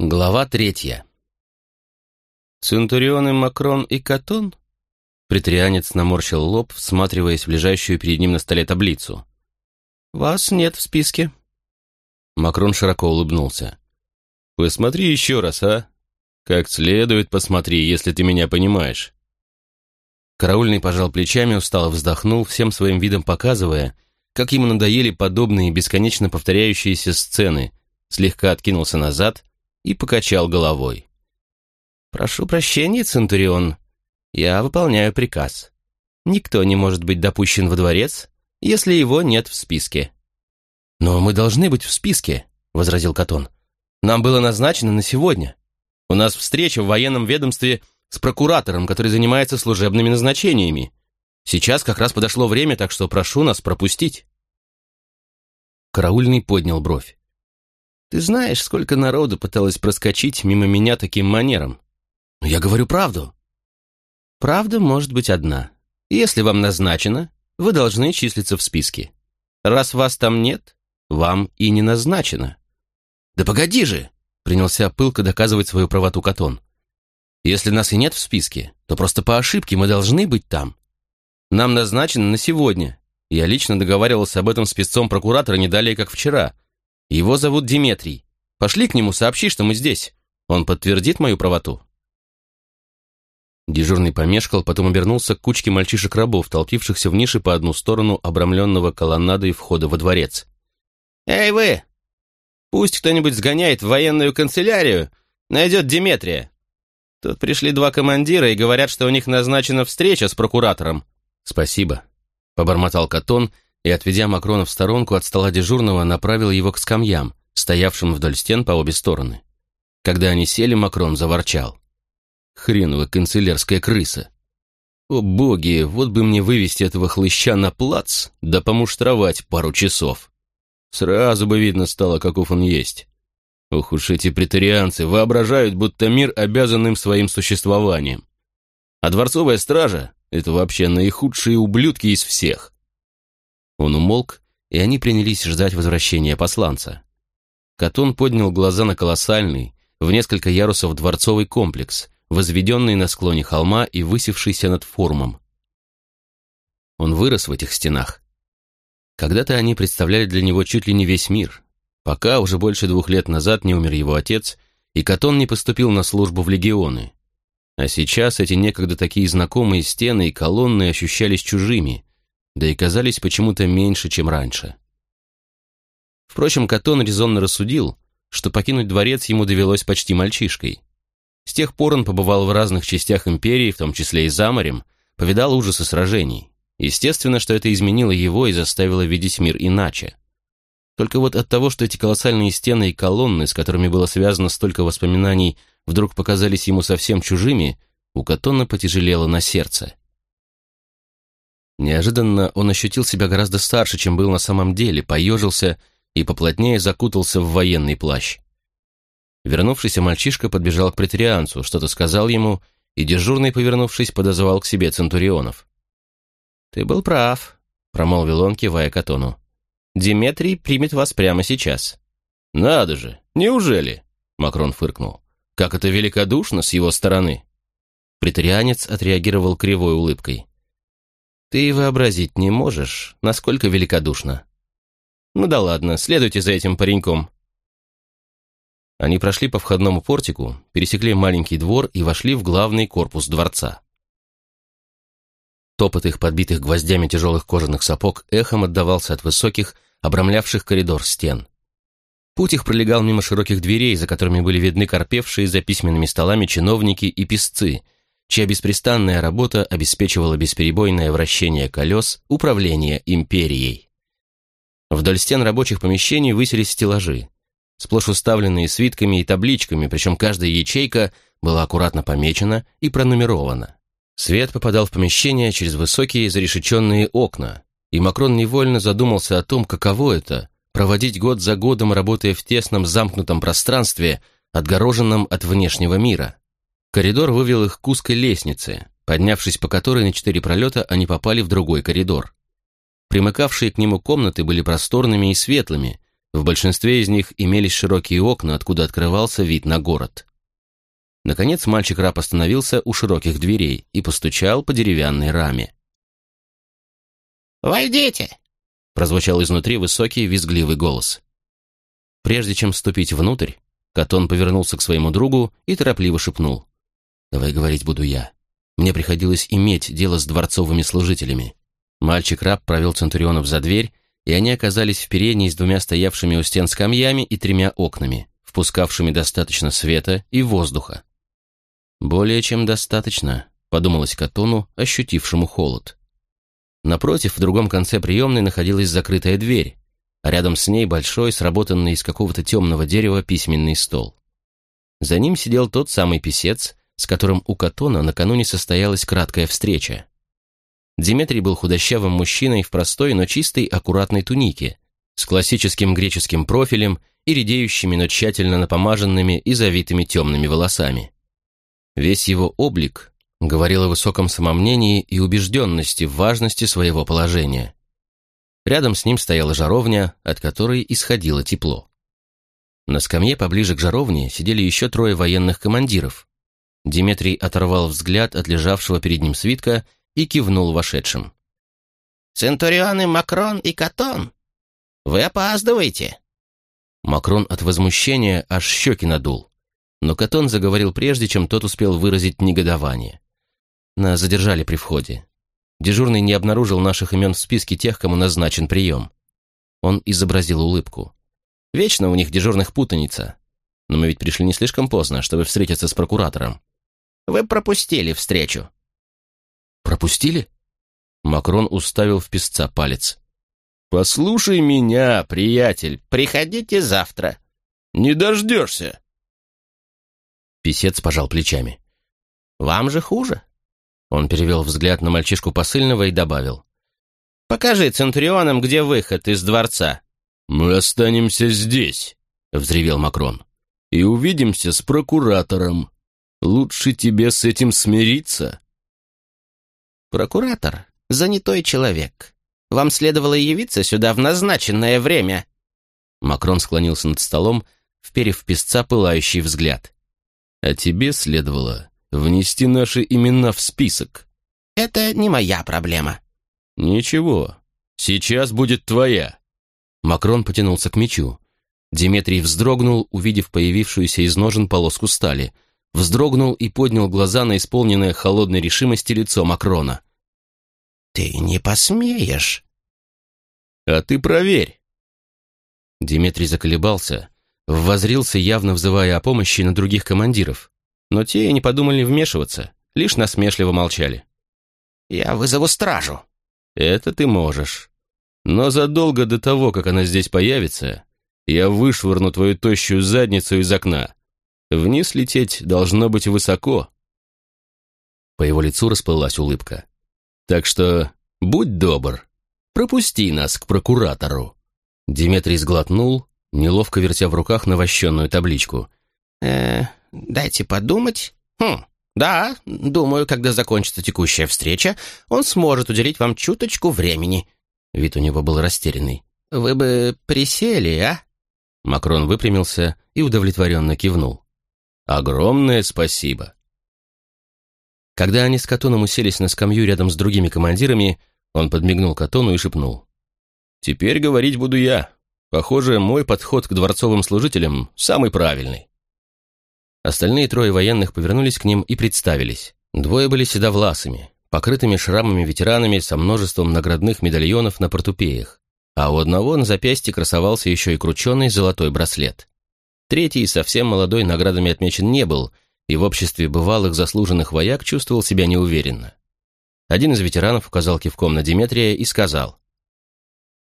Глава третья. «Центурионы Макрон и Катон?» Притрианец наморщил лоб, всматриваясь в лежащую перед ним на столе таблицу. «Вас нет в списке». Макрон широко улыбнулся. «Посмотри еще раз, а? Как следует посмотри, если ты меня понимаешь». Караульный пожал плечами, устало вздохнул, всем своим видом показывая, как ему надоели подобные бесконечно повторяющиеся сцены, слегка откинулся назад и покачал головой. «Прошу прощения, Центурион, я выполняю приказ. Никто не может быть допущен во дворец, если его нет в списке». «Но мы должны быть в списке», — возразил Катон. «Нам было назначено на сегодня. У нас встреча в военном ведомстве с прокуратором, который занимается служебными назначениями. Сейчас как раз подошло время, так что прошу нас пропустить». Караульный поднял бровь. Ты знаешь, сколько народу пыталось проскочить мимо меня таким манером? Я говорю правду. Правда может быть одна. Если вам назначено, вы должны числиться в списке. Раз вас там нет, вам и не назначено. Да погоди же, принялся пылко доказывать свою правоту Катон. Если нас и нет в списке, то просто по ошибке мы должны быть там. Нам назначено на сегодня. Я лично договаривался об этом с писцом прокуратора не далее, как вчера — его зовут Диметрий. Пошли к нему, сообщи, что мы здесь. Он подтвердит мою правоту». Дежурный помешкал, потом обернулся к кучке мальчишек-рабов, толпившихся в нише по одну сторону обрамленного колоннадой входа во дворец. «Эй вы! Пусть кто-нибудь сгоняет в военную канцелярию, найдет Диметрия. Тут пришли два командира и говорят, что у них назначена встреча с прокуратором». «Спасибо», — побормотал Катон, — и, отведя Макрона в сторонку от стола дежурного, направил его к скамьям, стоявшим вдоль стен по обе стороны. Когда они сели, Макрон заворчал. «Хреновая канцелярская крыса! О боги, вот бы мне вывести этого хлыща на плац, да помуштровать пару часов! Сразу бы видно стало, каков он есть!» Ох уж эти претарианцы воображают, будто мир обязан им своим существованием. А дворцовая стража — это вообще наихудшие ублюдки из всех. Он умолк, и они принялись ждать возвращения посланца. Катон поднял глаза на колоссальный, в несколько ярусов дворцовый комплекс, возведенный на склоне холма и высевшийся над форумом. Он вырос в этих стенах. Когда-то они представляли для него чуть ли не весь мир, пока уже больше двух лет назад не умер его отец, и Катон не поступил на службу в легионы. А сейчас эти некогда такие знакомые стены и колонны ощущались чужими, да и казались почему-то меньше, чем раньше. Впрочем, Катон резонно рассудил, что покинуть дворец ему довелось почти мальчишкой. С тех пор он побывал в разных частях империи, в том числе и за морем, повидал ужасы сражений. Естественно, что это изменило его и заставило видеть мир иначе. Только вот от того, что эти колоссальные стены и колонны, с которыми было связано столько воспоминаний, вдруг показались ему совсем чужими, у Катона потяжелело на сердце. Неожиданно он ощутил себя гораздо старше, чем был на самом деле, поежился и поплотнее закутался в военный плащ. Вернувшийся мальчишка подбежал к претарианцу, что-то сказал ему, и дежурный, повернувшись, подозвал к себе центурионов. «Ты был прав», — промолвил он, кивая Катону. «Диметрий примет вас прямо сейчас». «Надо же! Неужели?» — Макрон фыркнул. «Как это великодушно с его стороны!» Претарианец отреагировал кривой улыбкой. Ты вообразить не можешь, насколько великодушно. Ну да ладно, следуйте за этим пареньком. Они прошли по входному портику, пересекли маленький двор и вошли в главный корпус дворца. Топот их подбитых гвоздями тяжелых кожаных сапог эхом отдавался от высоких, обрамлявших коридор стен. Путь их пролегал мимо широких дверей, за которыми были видны корпевшие за письменными столами чиновники и писцы, чья беспрестанная работа обеспечивала бесперебойное вращение колес управления империей. Вдоль стен рабочих помещений высились стеллажи, сплошь уставленные свитками и табличками, причем каждая ячейка была аккуратно помечена и пронумерована. Свет попадал в помещение через высокие зарешеченные окна, и Макрон невольно задумался о том, каково это — проводить год за годом, работая в тесном замкнутом пространстве, отгороженном от внешнего мира. Коридор вывел их к узкой лестнице, поднявшись по которой на четыре пролета они попали в другой коридор. Примыкавшие к нему комнаты были просторными и светлыми, В большинстве из них имелись широкие окна, откуда открывался вид на город. Наконец мальчик-раб остановился у широких дверей и постучал по деревянной раме. «Войдите!» — прозвучал изнутри высокий визгливый голос. Прежде чем вступить внутрь, Катон повернулся к своему другу и торопливо шепнул. «Давай говорить буду я. Мне приходилось иметь дело с дворцовыми служителями». Мальчик-раб провел Центурионов за дверь, и они оказались в передней с двумя стоявшими у стен скамьями и тремя окнами, впускавшими достаточно света и воздуха. «Более чем достаточно», — подумалось Катону, ощутившему холод. Напротив, в другом конце приемной находилась закрытая дверь, а рядом с ней большой, сработанный из какого-то темного дерева письменный стол. За ним сидел тот самый писец, с которым у Катона накануне состоялась краткая встреча. Димитрий был худощавым мужчиной в простой, но чистой, аккуратной тунике, с классическим греческим профилем и редеющими, но тщательно напомаженными и завитыми темными волосами. Весь его облик говорил о высоком самомнении и убежденности в важности своего положения. Рядом с ним стояла жаровня, от которой исходило тепло. На скамье поближе к жаровне сидели еще трое военных командиров. Диметрий оторвал взгляд от лежавшего перед ним свитка и кивнул вошедшим. «Центурионы Макрон и Катон, вы опаздываете!» Макрон от возмущения аж щеки надул, но Катон заговорил прежде, чем тот успел выразить негодование. Нас задержали при входе. Дежурный не обнаружил наших имен в списке тех, кому назначен прием. Он изобразил улыбку. Вечно у них дежурных путаница. Но мы ведь пришли не слишком поздно, чтобы встретиться с прокуратором. Вы пропустили встречу. «Пропустили?» Макрон уставил в песца палец. «Послушай меня, приятель, приходите завтра». «Не дождешься». Песец пожал плечами. «Вам же хуже». Он перевел взгляд на мальчишку посыльного и добавил. «Покажи Центурионам, где выход из дворца». «Мы останемся здесь», — взревел Макрон. «И увидимся с прокуратором. Лучше тебе с этим смириться». «Прокуратор — занятой человек. Вам следовало явиться сюда в назначенное время». Макрон склонился над столом, вперев в песца пылающий взгляд. «А тебе следовало внести наши имена в список». «Это не моя проблема». «Ничего, сейчас будет твоя». Макрон потянулся к мечу. Диметрий вздрогнул, увидев появившуюся из ножен полоску стали — вздрогнул и поднял глаза на исполненное холодной решимости лицо Макрона. «Ты не посмеешь!» «А ты проверь!» Дмитрий заколебался, воззрился, явно взывая о помощи на других командиров, но те и не подумали вмешиваться, лишь насмешливо молчали. «Я вызову стражу!» «Это ты можешь. Но задолго до того, как она здесь появится, я вышвырну твою тощую задницу из окна. Вниз лететь должно быть высоко. По его лицу расплылась улыбка. Так что будь добр, пропусти нас к прокуратору. Диметрий сглотнул, неловко вертя в руках навощенную табличку. «Э, дайте подумать. Хм, да, думаю, когда закончится текущая встреча, он сможет уделить вам чуточку времени». Вид у него был растерянный. «Вы бы присели, а?» Макрон выпрямился и удовлетворенно кивнул. Огромное спасибо. Когда они с Катоном уселись на скамью рядом с другими командирами, он подмигнул Катону и шепнул. «Теперь говорить буду я. Похоже, мой подход к дворцовым служителям самый правильный». Остальные трое военных повернулись к ним и представились. Двое были седовласыми, покрытыми шрамами ветеранами со множеством наградных медальонов на портупеях, а у одного на запястье красовался еще и крученый золотой браслет. Третий, совсем молодой, наградами отмечен не был, и в обществе бывалых заслуженных вояк чувствовал себя неуверенно. Один из ветеранов указал кивком на Диметрия и сказал.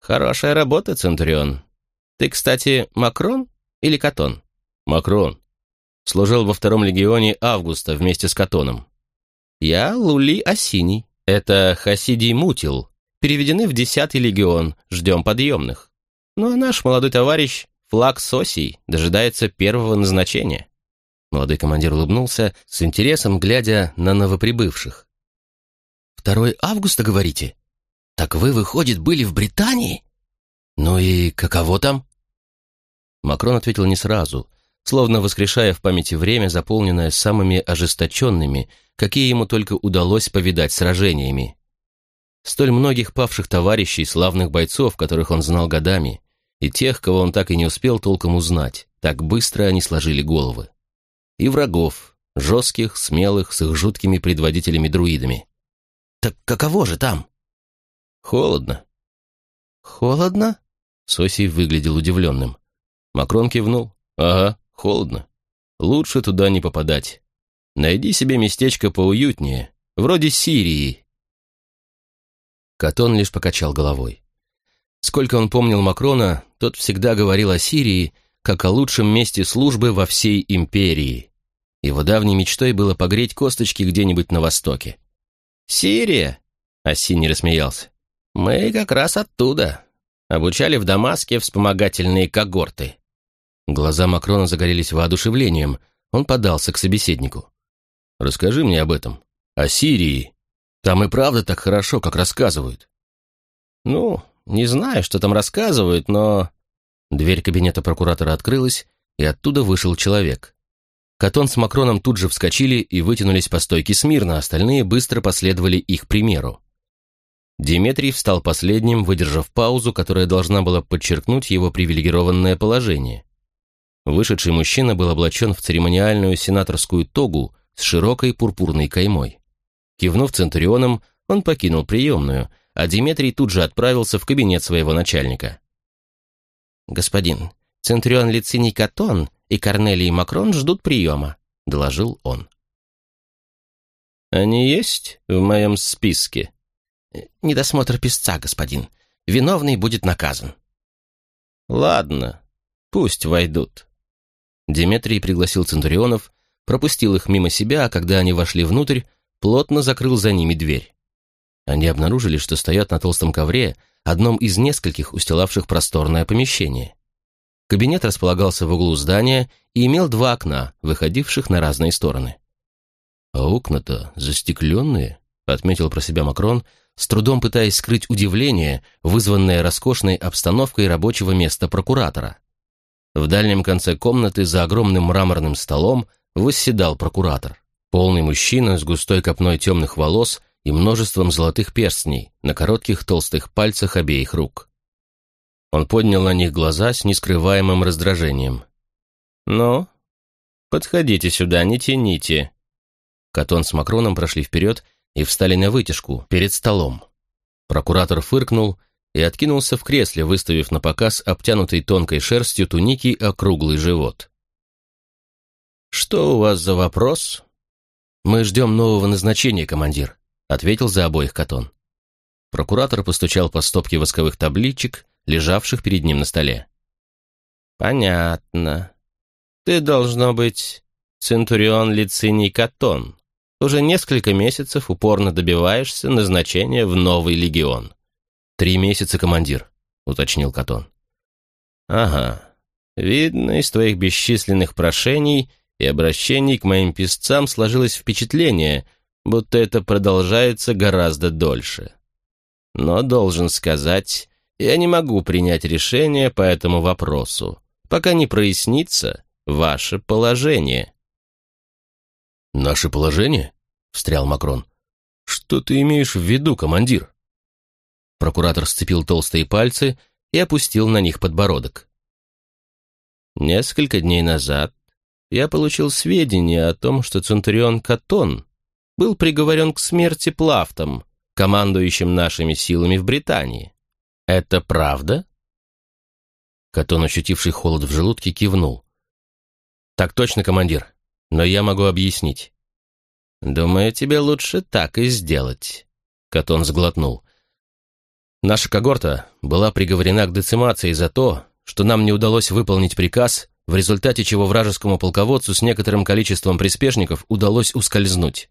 «Хорошая работа, Центурион. Ты, кстати, Макрон или Катон?» «Макрон. Служил во втором легионе Августа вместе с Катоном». «Я Лули Осиний. Это Хасидий Мутил. Переведены в десятый легион. Ждем подъемных. Ну а наш молодой товарищ Флаг Сосий дожидается первого назначения». Молодой командир улыбнулся, с интересом глядя на новоприбывших. «Второй августа, говорите? Так вы, выходит, были в Британии? Ну и каково там?» Макрон ответил не сразу, словно воскрешая в памяти время, заполненное самыми ожесточенными, какие ему только удалось повидать сражениями. Столь многих павших товарищей, славных бойцов, которых он знал годами, и тех, кого он так и не успел толком узнать, так быстро они сложили головы. И врагов, жестких, смелых, с их жуткими предводителями-друидами. «Так каково же там?» «Холодно». «Холодно?» Сосий выглядел удивленным. Макрон кивнул. «Ага, холодно. Лучше туда не попадать. Найди себе местечко поуютнее, вроде Сирии». Катон лишь покачал головой. Сколько он помнил Макрона, тот всегда говорил о Сирии как о лучшем месте службы во всей империи. Его давней мечтой было погреть косточки где-нибудь на востоке. «Сирия?» — Осинни рассмеялся. «Мы как раз оттуда. Обучали в Дамаске вспомогательные когорты». Глаза Макрона загорелись воодушевлением. Он подался к собеседнику. «Расскажи мне об этом. О Сирии. Там и правда так хорошо, как рассказывают». «Ну, не знаю, что там рассказывают, но...» Дверь кабинета прокуратора открылась, и оттуда вышел человек. Катон с Макроном тут же вскочили и вытянулись по стойке смирно, остальные быстро последовали их примеру. Диметрий встал последним, выдержав паузу, которая должна была подчеркнуть его привилегированное положение. Вышедший мужчина был облачен в церемониальную сенаторскую тогу с широкой пурпурной каймой. Кивнув Центурионом, он покинул приемную, а Диметрий тут же отправился в кабинет своего начальника. «Господин, Центурион Лициний Катон и Корнелий Макрон ждут приема», — доложил он. «Они есть в моем списке?» «Недосмотр писца, господин. Виновный будет наказан». «Ладно, пусть войдут». Диметрий пригласил Центурионов, пропустил их мимо себя, а когда они вошли внутрь, плотно закрыл за ними дверь. Они обнаружили, что стоят на толстом ковре, одном из нескольких устилавших просторное помещение. Кабинет располагался в углу здания и имел два окна, выходивших на разные стороны. «А окна-то застекленные», — отметил про себя Макрон, с трудом пытаясь скрыть удивление, вызванное роскошной обстановкой рабочего места прокуратора. В дальнем конце комнаты за огромным мраморным столом восседал прокуратор. Полный мужчина с густой копной темных волос и множеством золотых перстней на коротких толстых пальцах обеих рук. Он поднял на них глаза с нескрываемым раздражением. «Ну, подходите сюда, не тяните». Катон с Макроном прошли вперед и встали на вытяжку перед столом. Прокуратор фыркнул и откинулся в кресле, выставив на показ обтянутый тонкой шерстью туники округлый живот. «Что у вас за вопрос?» «Мы ждем нового назначения, командир», — ответил за обоих Катон. Прокуратор постучал по стопке восковых табличек, лежавших перед ним на столе. «Понятно. Ты, должно быть, Центурион Лициний Катон. Уже несколько месяцев упорно добиваешься назначения в новый легион». «Три месяца, командир», — уточнил Катон. «Ага. Видно, из твоих бесчисленных прошений и обращений к моим писцам сложилось впечатление, будто это продолжается гораздо дольше. Но, должен сказать, я не могу принять решение по этому вопросу, пока не прояснится ваше положение». «Наше положение?» — встрял Макрон. «Что ты имеешь в виду, командир?» Прокуратор сцепил толстые пальцы и опустил на них подбородок. «Несколько дней назад я получил сведения о том, что Центурион Катон был приговорен к смерти Плафтом, командующим нашими силами в Британии. Это правда?» Катон, ощутивший холод в желудке, кивнул. «Так точно, командир, но я могу объяснить». «Думаю, тебе лучше так и сделать», — Катон сглотнул. «Наша когорта была приговорена к децимации за то, что нам не удалось выполнить приказ, в результате чего вражескому полководцу с некоторым количеством приспешников удалось ускользнуть.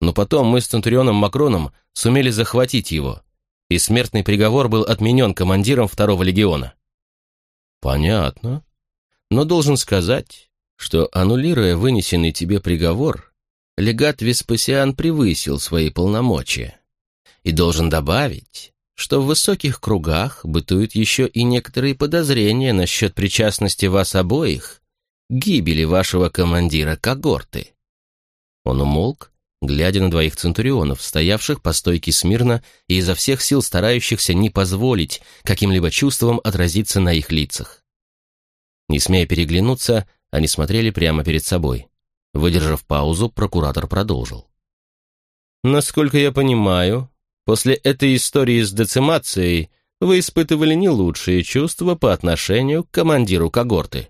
Но потом мы с Центурионом Макроном сумели захватить его, и смертный приговор был отменен командиром второго легиона. Понятно. Но должен сказать, что, аннулируя вынесенный тебе приговор, легат Веспасиан превысил свои полномочия. И должен добавить, что в высоких кругах бытуют еще и некоторые подозрения насчет причастности вас обоих к гибели вашего командира когорты». Он умолк, глядя на двоих центурионов, стоявших по стойке смирно и изо всех сил старающихся не позволить каким-либо чувствам отразиться на их лицах. Не смея переглянуться, они смотрели прямо перед собой. Выдержав паузу, прокуратор продолжил. «Насколько я понимаю, после этой истории с децимацией вы испытывали не лучшие чувства по отношению к командиру когорты».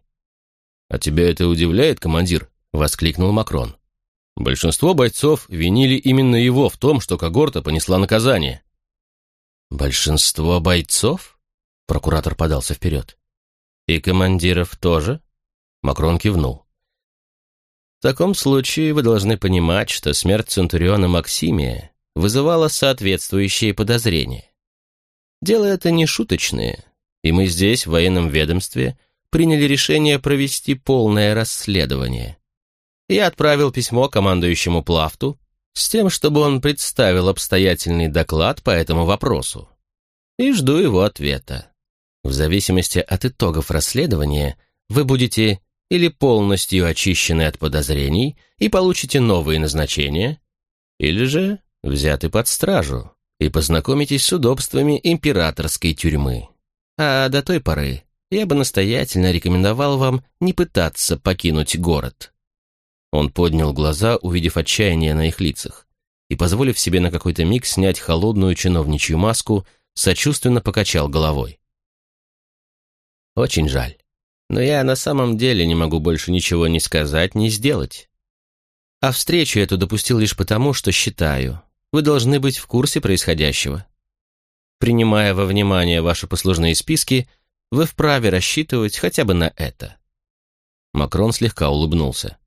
«А тебя это удивляет, командир?» — воскликнул Макрон. Большинство бойцов винили именно его в том, что когорта понесла наказание. «Большинство бойцов?» — прокуратор подался вперед. «И командиров тоже?» — Макрон кивнул. «В таком случае вы должны понимать, что смерть Центуриона Максимия вызывала соответствующие подозрения. Дело это не шуточное, и мы здесь, в военном ведомстве, приняли решение провести полное расследование я отправил письмо командующему Плафту с тем, чтобы он представил обстоятельный доклад по этому вопросу. И жду его ответа. В зависимости от итогов расследования вы будете или полностью очищены от подозрений и получите новые назначения, или же взяты под стражу и познакомитесь с удобствами императорской тюрьмы. А до той поры я бы настоятельно рекомендовал вам не пытаться покинуть город. Он поднял глаза, увидев отчаяние на их лицах, и, позволив себе на какой-то миг снять холодную чиновничью маску, сочувственно покачал головой. «Очень жаль, но я на самом деле не могу больше ничего ни сказать, ни сделать. А встречу эту допустил лишь потому, что считаю, вы должны быть в курсе происходящего. Принимая во внимание ваши послужные списки, вы вправе рассчитывать хотя бы на это». Макрон слегка улыбнулся.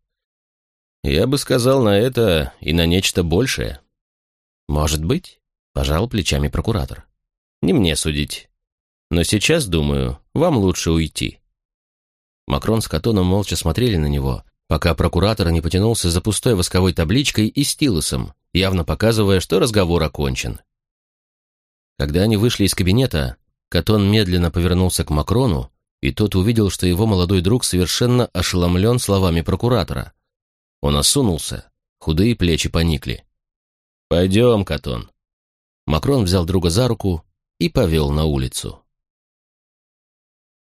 Я бы сказал на это и на нечто большее. Может быть, пожал плечами прокуратор. Не мне судить. Но сейчас, думаю, вам лучше уйти. Макрон с Катоном молча смотрели на него, пока прокуратор не потянулся за пустой восковой табличкой и стилусом, явно показывая, что разговор окончен. Когда они вышли из кабинета, Катон медленно повернулся к Макрону, и тот увидел, что его молодой друг совершенно ошеломлен словами прокуратора. Он осунулся, худые плечи поникли. «Пойдем, Катон». Макрон взял друга за руку и повел на улицу.